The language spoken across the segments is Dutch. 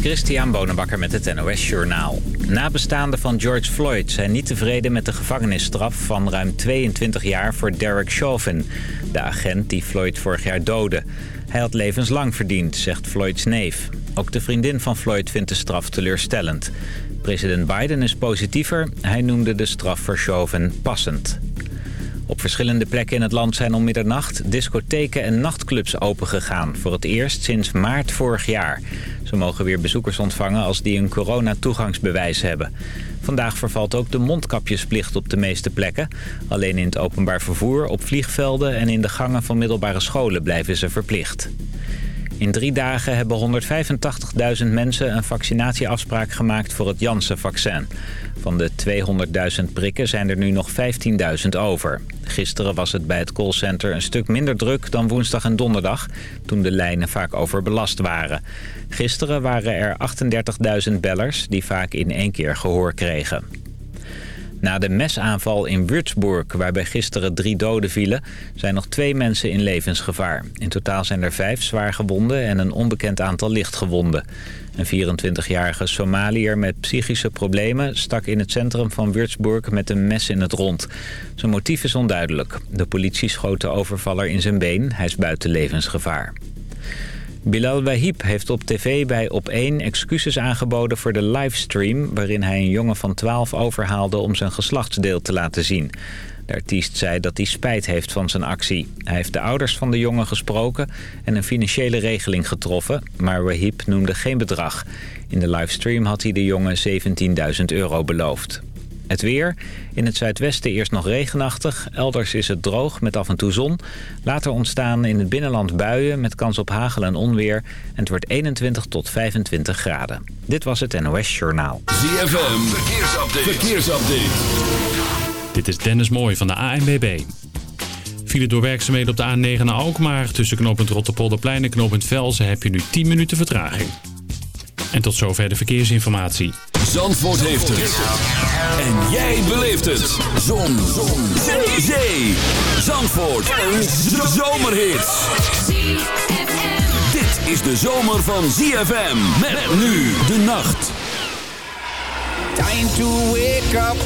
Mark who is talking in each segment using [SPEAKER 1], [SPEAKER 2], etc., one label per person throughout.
[SPEAKER 1] Christian Bonenbakker met het NOS Journaal. Nabestaanden van George Floyd zijn niet tevreden met de gevangenisstraf van ruim 22 jaar voor Derek Chauvin, de agent die Floyd vorig jaar doodde. Hij had levenslang verdiend, zegt Floyds neef. Ook de vriendin van Floyd vindt de straf teleurstellend. President Biden is positiever. Hij noemde de straf voor Chauvin passend. Op verschillende plekken in het land zijn om middernacht discotheken en nachtclubs opengegaan. Voor het eerst sinds maart vorig jaar. Ze mogen weer bezoekers ontvangen als die een coronatoegangsbewijs hebben. Vandaag vervalt ook de mondkapjesplicht op de meeste plekken. Alleen in het openbaar vervoer, op vliegvelden en in de gangen van middelbare scholen blijven ze verplicht. In drie dagen hebben 185.000 mensen een vaccinatieafspraak gemaakt voor het Janssen-vaccin. Van de 200.000 prikken zijn er nu nog 15.000 over. Gisteren was het bij het callcenter een stuk minder druk dan woensdag en donderdag... toen de lijnen vaak overbelast waren. Gisteren waren er 38.000 bellers die vaak in één keer gehoor kregen. Na de mesaanval in Würzburg, waarbij gisteren drie doden vielen... zijn nog twee mensen in levensgevaar. In totaal zijn er vijf zwaar gewonden en een onbekend aantal lichtgewonden. Een 24-jarige Somaliër met psychische problemen stak in het centrum van Würzburg met een mes in het rond. Zijn motief is onduidelijk. De politie schoot de overvaller in zijn been. Hij is buiten levensgevaar. Bilal Wahib heeft op tv bij Op1 excuses aangeboden voor de livestream... waarin hij een jongen van 12 overhaalde om zijn geslachtsdeel te laten zien. De artiest zei dat hij spijt heeft van zijn actie. Hij heeft de ouders van de jongen gesproken en een financiële regeling getroffen... maar Wahib noemde geen bedrag. In de livestream had hij de jongen 17.000 euro beloofd. Het weer. In het zuidwesten eerst nog regenachtig. Elders is het droog met af en toe zon. Later ontstaan in het binnenland buien met kans op hagel en onweer. En het wordt 21 tot 25 graden. Dit was het NOS Journaal.
[SPEAKER 2] ZFM. Verkeersupdate. Verkeersupdate.
[SPEAKER 3] Dit is Dennis Mooij van de ANBB. File door werkzaamheden op de A9 naar Alkmaar. Tussen knooppunt Rotterpolderplein en knooppunt Velzen heb je nu 10 minuten vertraging. En tot zover de verkeersinformatie.
[SPEAKER 2] Zandvoort heeft het. En jij beleeft het. Zon. Zon. Zee. Zee. Zandvoort. Een zomerhit. Dit is de zomer van ZFM. Met nu de nacht.
[SPEAKER 4] Time to wake up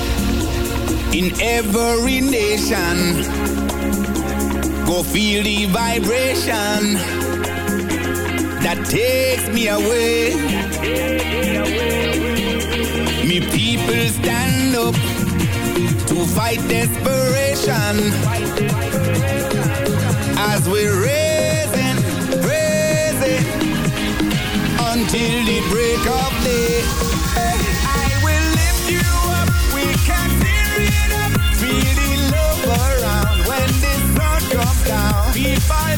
[SPEAKER 4] in every nation. Go feel the vibration that takes me away. Me people stand up to fight desperation as we're raising, raising until the break of day. I will lift you up, we can tear it up, feel the love around when the sun comes down. People give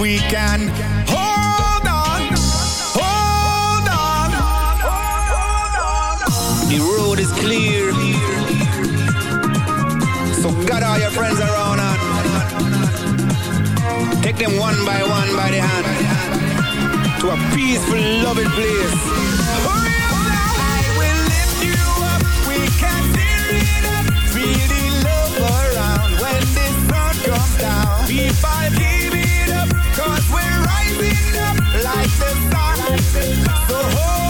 [SPEAKER 4] we can. Hold on, hold on. The road is clear, so gather all your friends around and take them one by one by the hand to a peaceful, loving place. Around when this sun comes down, we find like the sun. So hold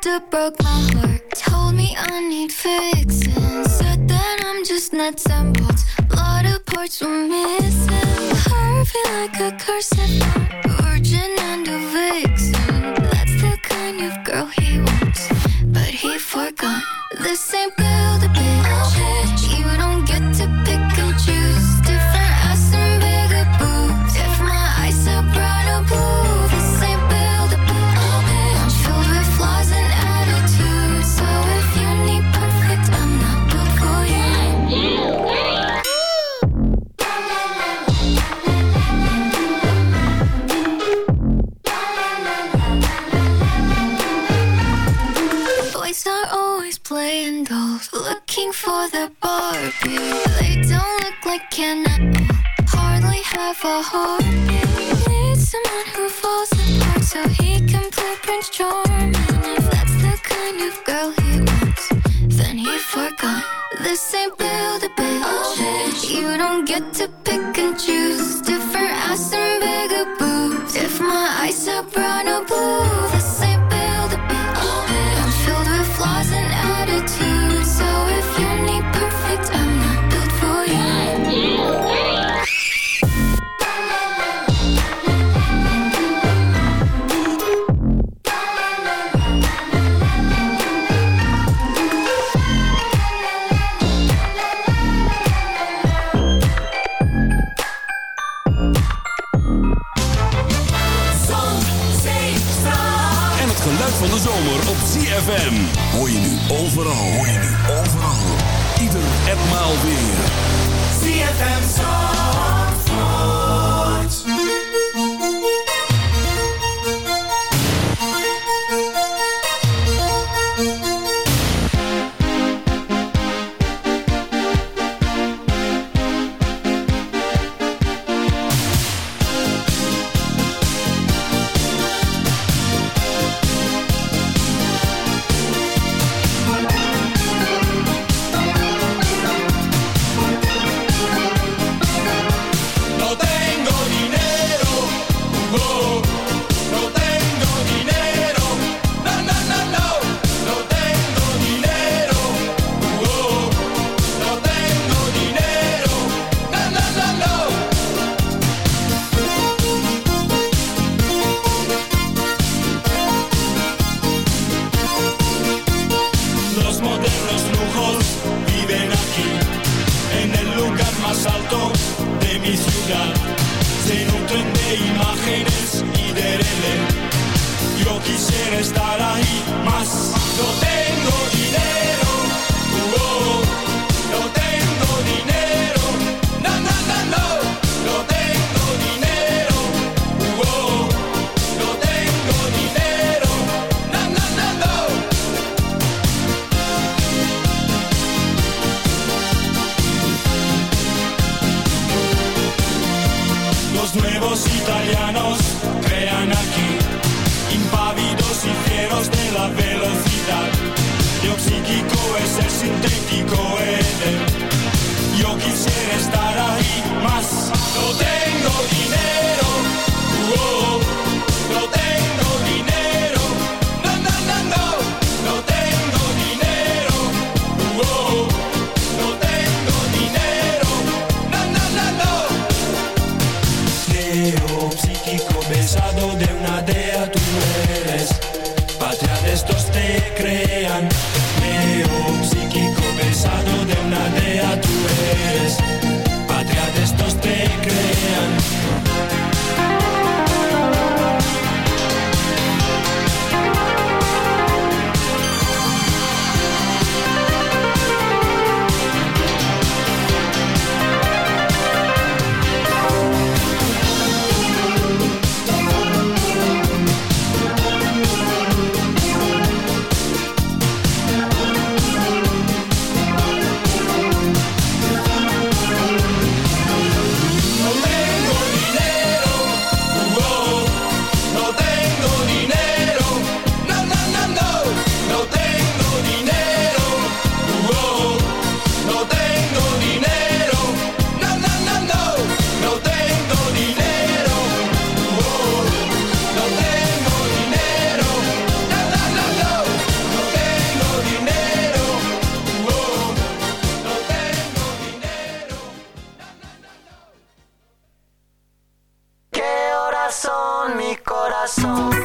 [SPEAKER 5] doctor broke my heart. Told me I need fixing. Said that I'm just nuts and bolts. A Lot of parts were missing. Her feel like a curse Virgin and a vixen. That's the kind of girl he wants But he forgot. This ain't build for the barbie. They don't look like can Hardly have a heart. Need someone who falls apart So he can play Prince Charming. If that's the kind of girl he wants Then he forgot. This ain't build a bitch. You don't get to pick and choose. Different ass and bigger boobs. If my eyes are brown
[SPEAKER 6] mi
[SPEAKER 7] corazón.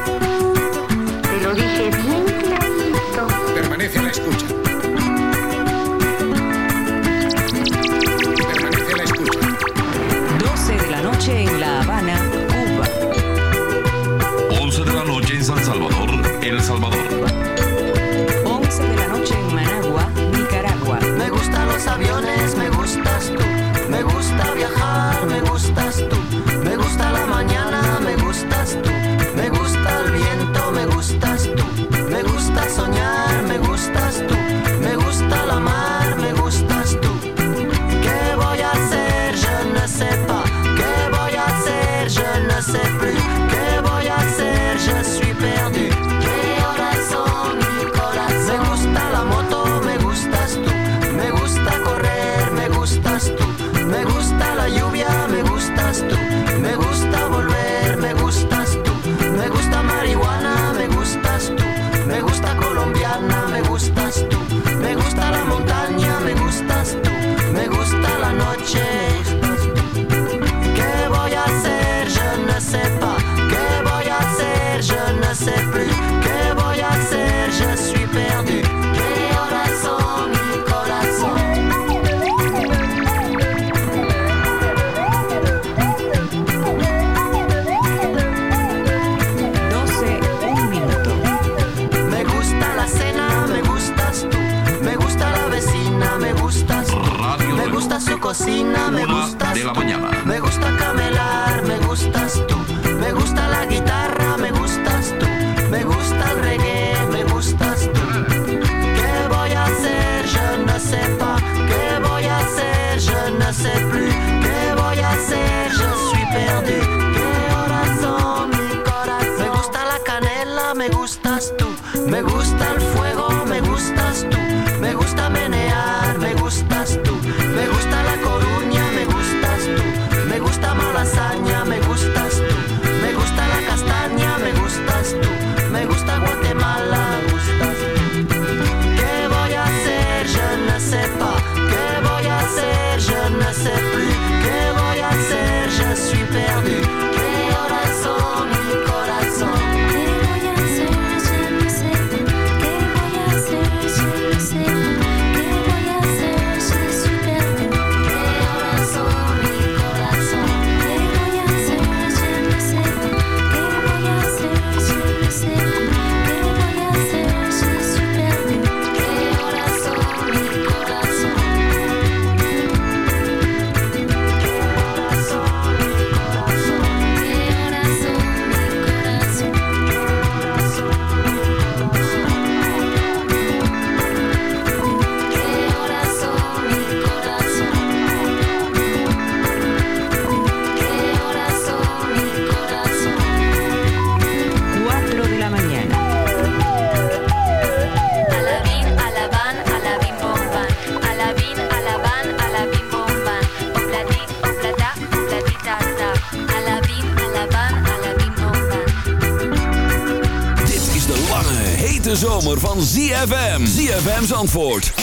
[SPEAKER 2] Zandvoort 106.9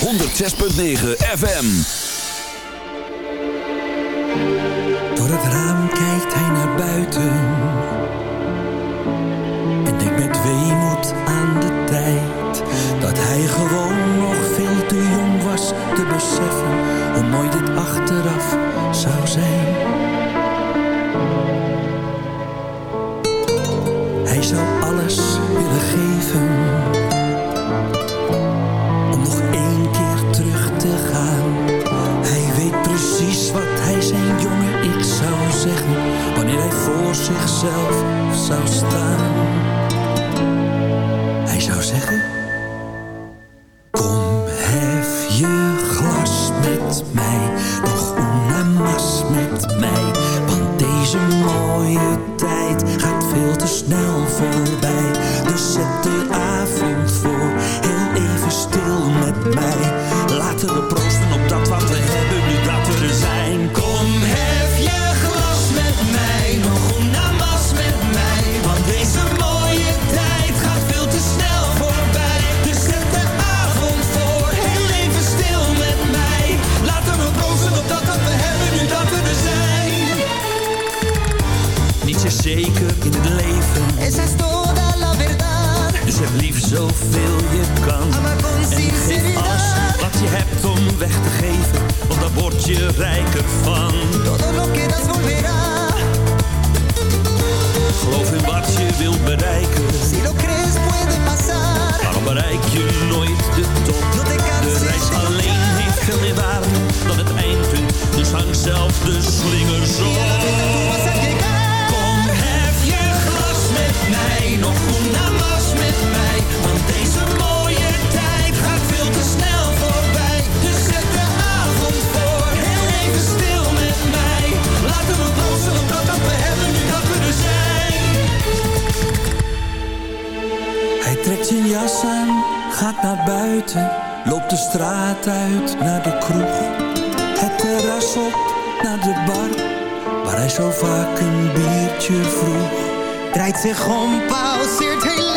[SPEAKER 2] FM.
[SPEAKER 8] Door het raam kijkt hij naar buiten. En denkt met weemoed aan de tijd. Dat hij gewoon nog veel te jong was te beseffen. Hoe mooi dit achteraf zou zijn. Hij zou alles willen geven precies wat hij zijn jongen. Ik zou zeggen Wanneer hij voor zichzelf zou staan. Hij zou zeggen buiten, loop de straat uit naar de kroeg. Het terras op naar de bar, waar hij zo vaak een biertje vroeg.
[SPEAKER 2] Draait zich om, pauzeert heel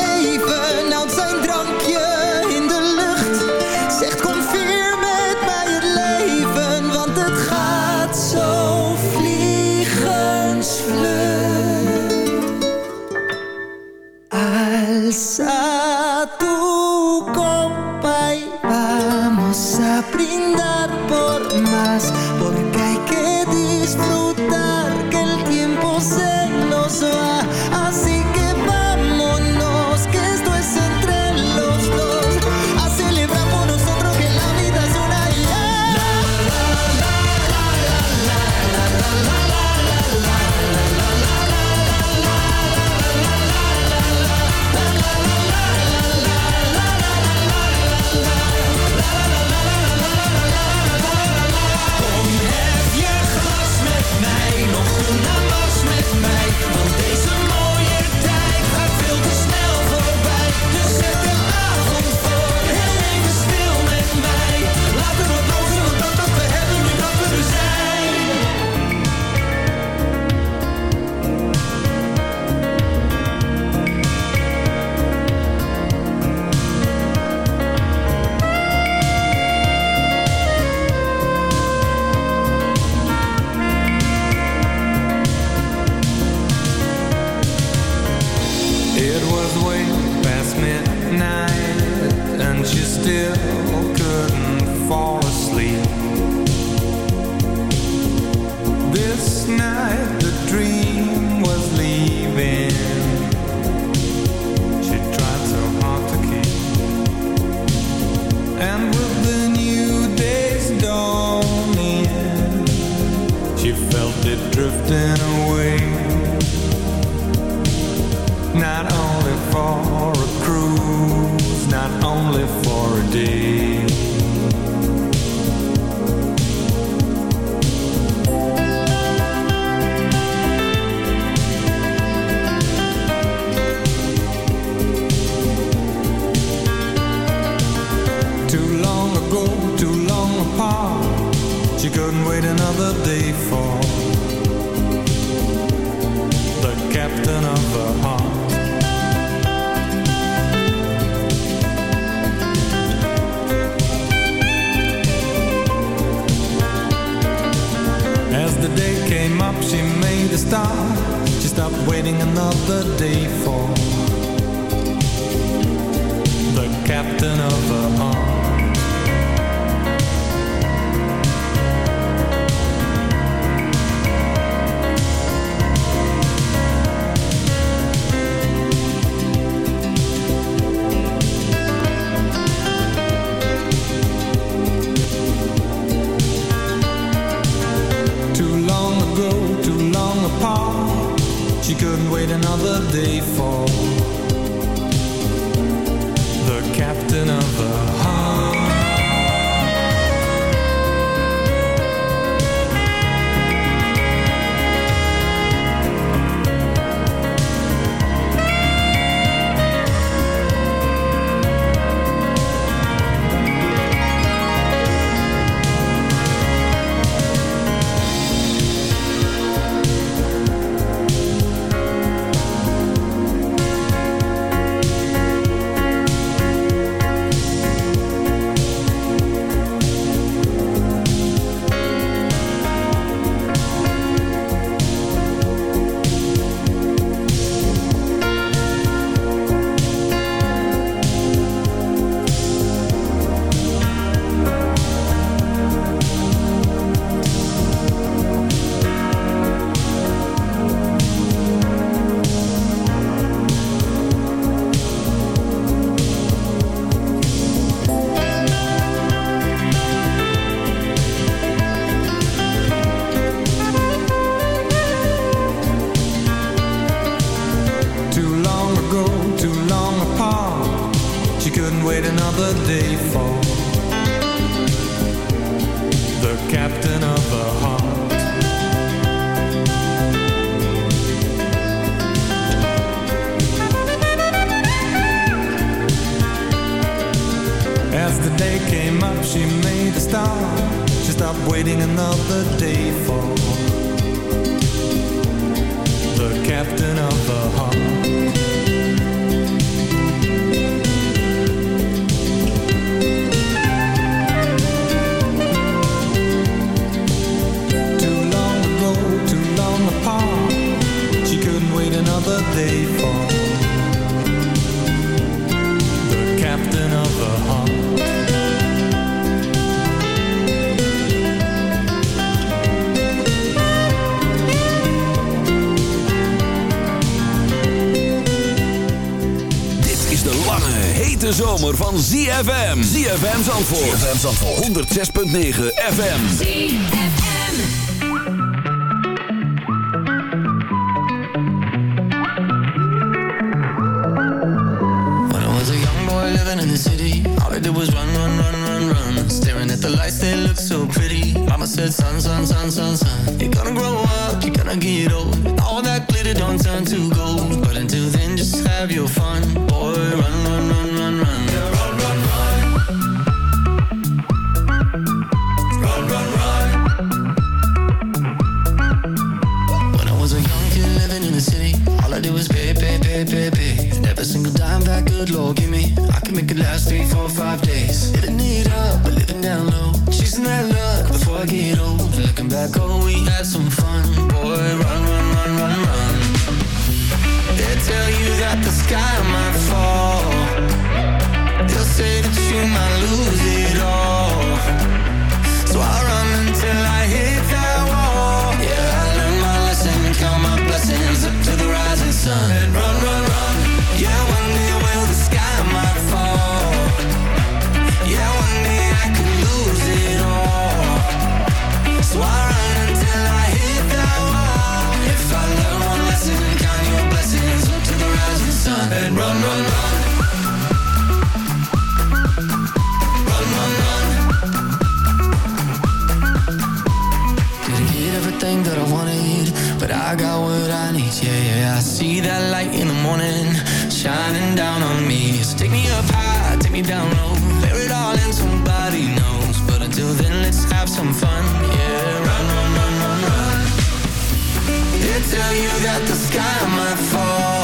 [SPEAKER 2] van ZFM. ZFM Zandvoort. ZFM Zandvoort. 106.9 FM. ZFM.
[SPEAKER 9] When I was a young boy living in the city, all I did was run, run, run, run, run. Staring at the lights, they look so pretty. Mama said, son, son, son. and run, run, run. Run, run. Did get everything that I wanted? But I got what I need, yeah, yeah. I see that light in the morning shining down on me. So take me up high, take me down low. It all somebody knows. But until then, let's have some fun, yeah. Run, run, run, run, run. Tell you that the sky might fall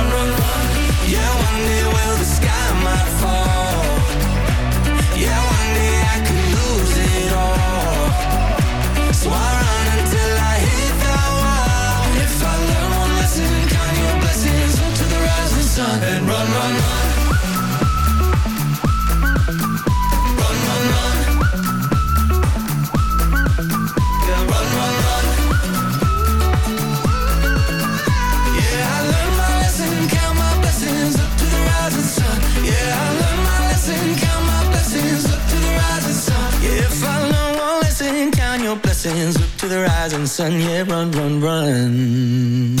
[SPEAKER 9] the rising sun, yeah, run, run, run.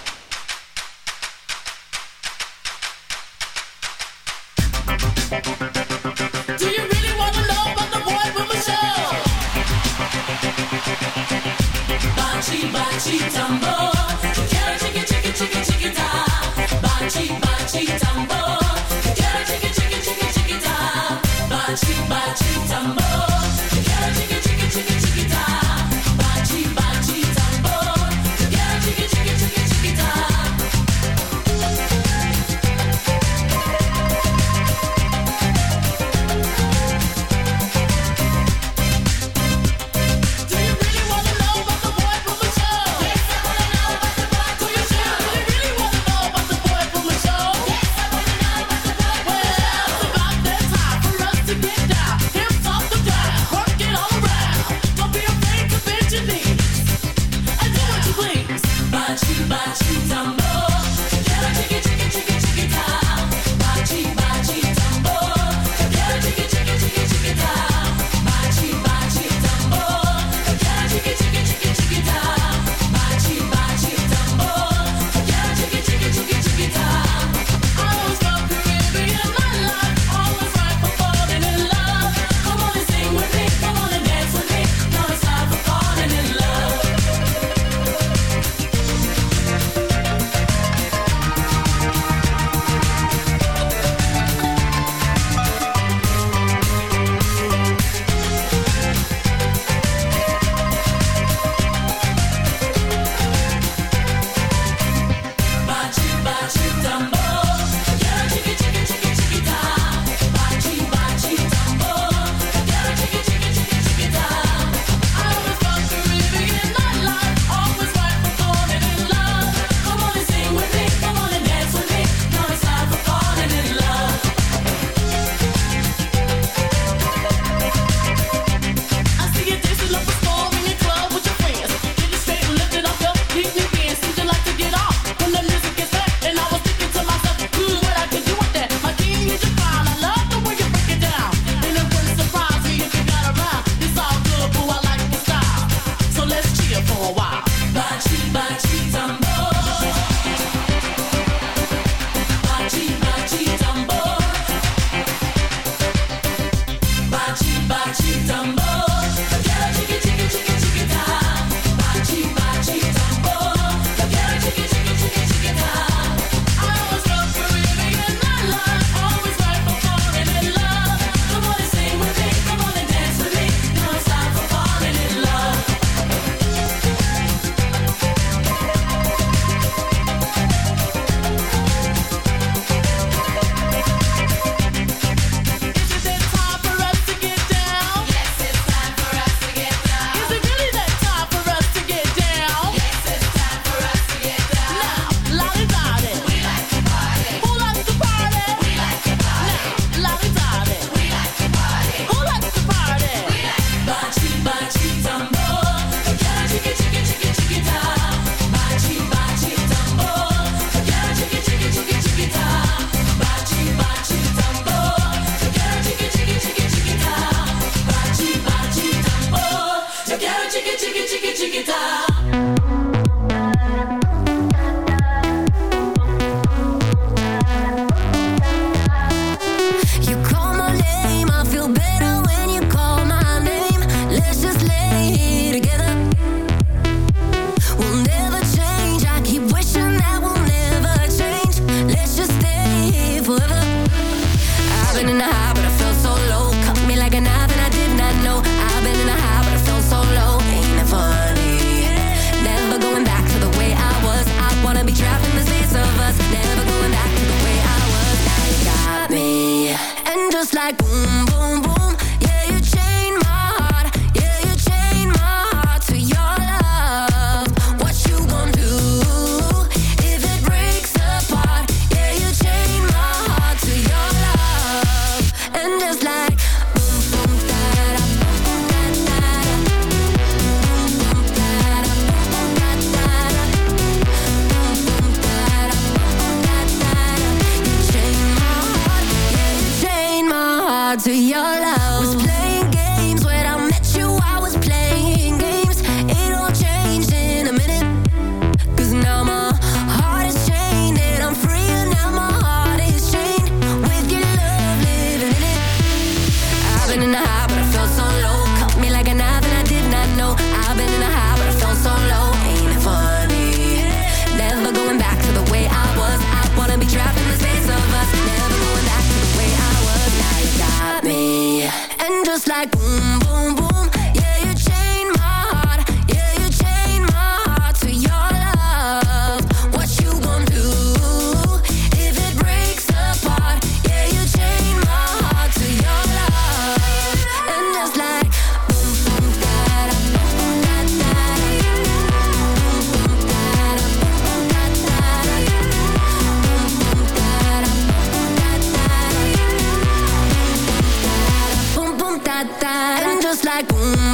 [SPEAKER 2] like. Mm.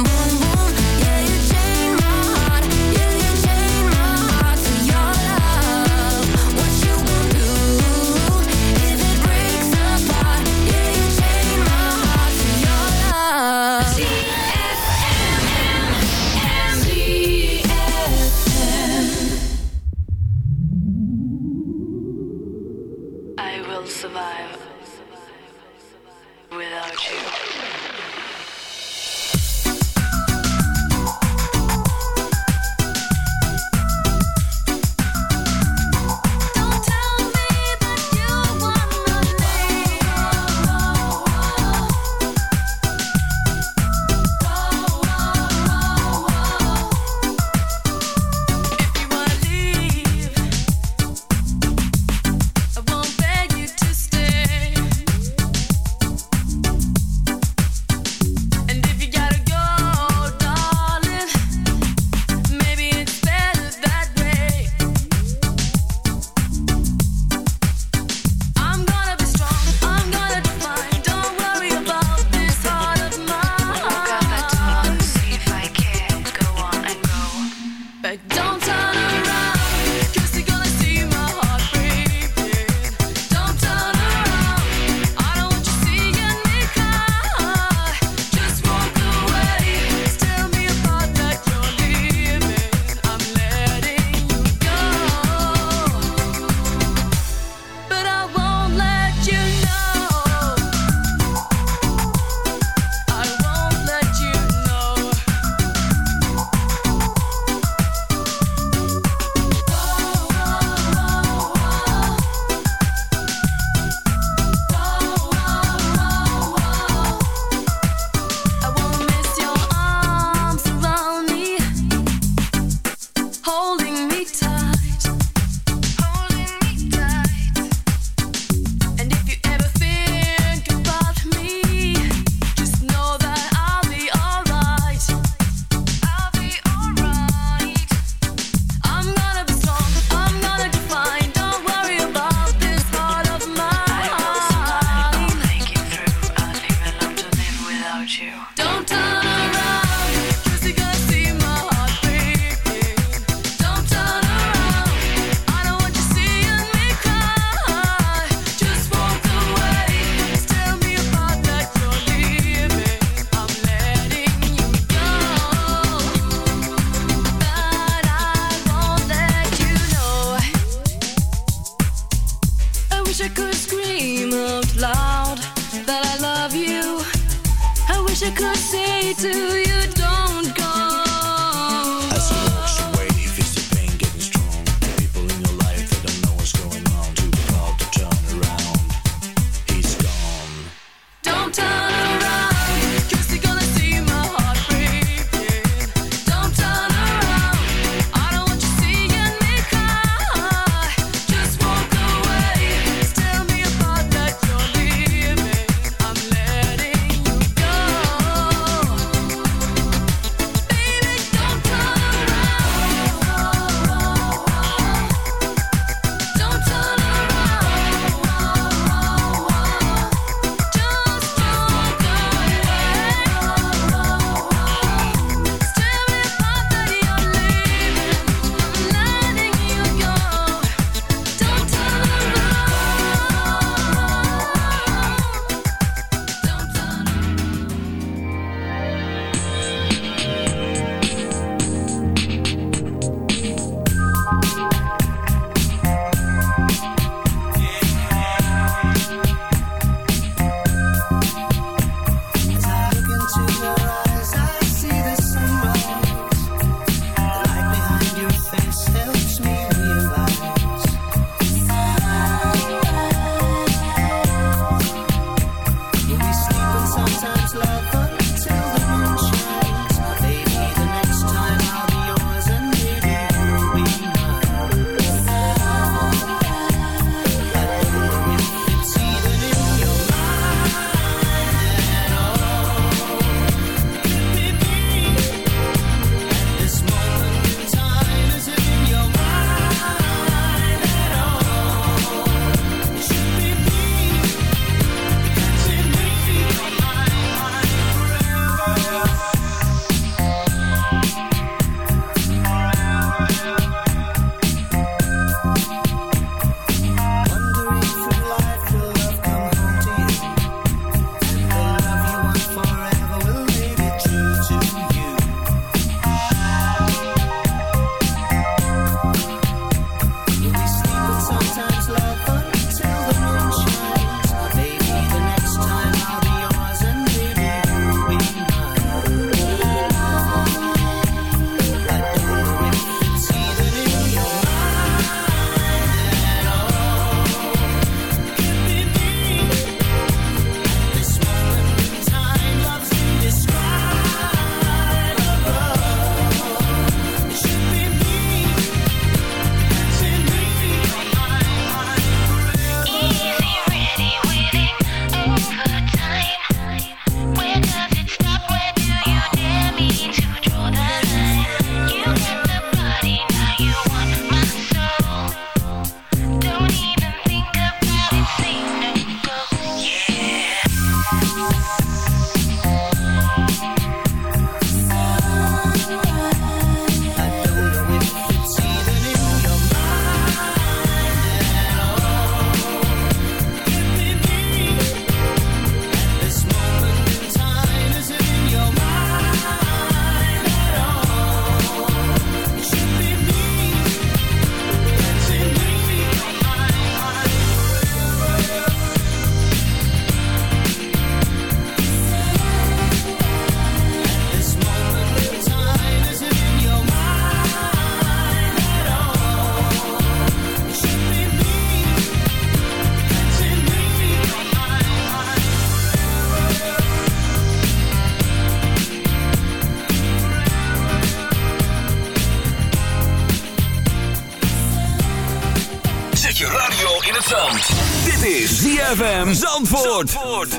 [SPEAKER 2] ZFM Zandvoort. Zandvoort.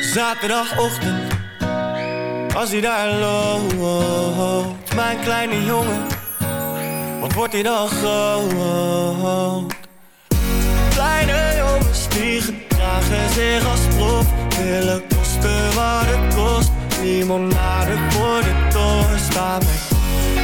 [SPEAKER 10] Zaterdagochtend, als hij daar loopt, mijn kleine jongen, wat wordt hij dan groot? Kleine jongens die gedragen zich als prof, willen kosten wat het kost. Limonade voor de staan met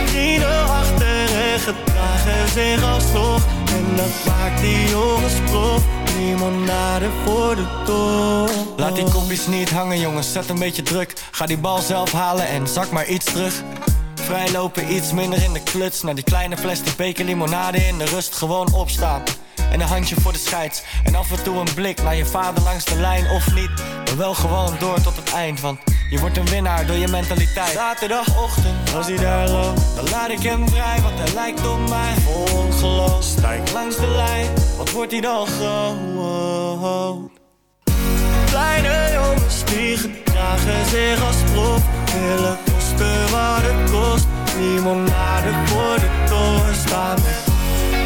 [SPEAKER 10] vrienden achter en gedragen zich als nog. En dat maakt die jongens prof. Limonade voor de toren.
[SPEAKER 11] Laat die kopjes niet hangen jongens, zet een beetje druk. Ga die bal zelf halen en zak maar iets terug. Vrijlopen iets minder in de kluts. Naar die kleine plastic beker limonade in de rust. Gewoon opstaan en een handje voor de scheids. En af en toe een blik naar je vader langs de lijn of niet. Maar wel gewoon door tot het eind Want je wordt een winnaar door je mentaliteit.
[SPEAKER 10] Zaterdagochtend, als hij daar loopt Dan laat ik hem vrij, want hij lijkt op mij. Vol ongeloof, stijg langs de lijn. Wat wordt hij dan groot Kleine jongens die gedragen zich als prof. Willen kosten wat het kost. Limonade voor de toren staan.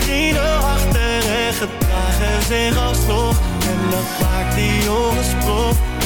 [SPEAKER 10] Vrienden achter en gedragen zich alsnog. En dat maakt die jongens prof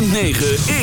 [SPEAKER 12] 9.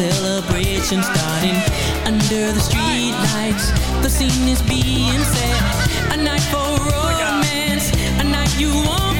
[SPEAKER 12] celebration starting under the street lights. The scene is being set. A night for oh romance, a night you
[SPEAKER 2] want.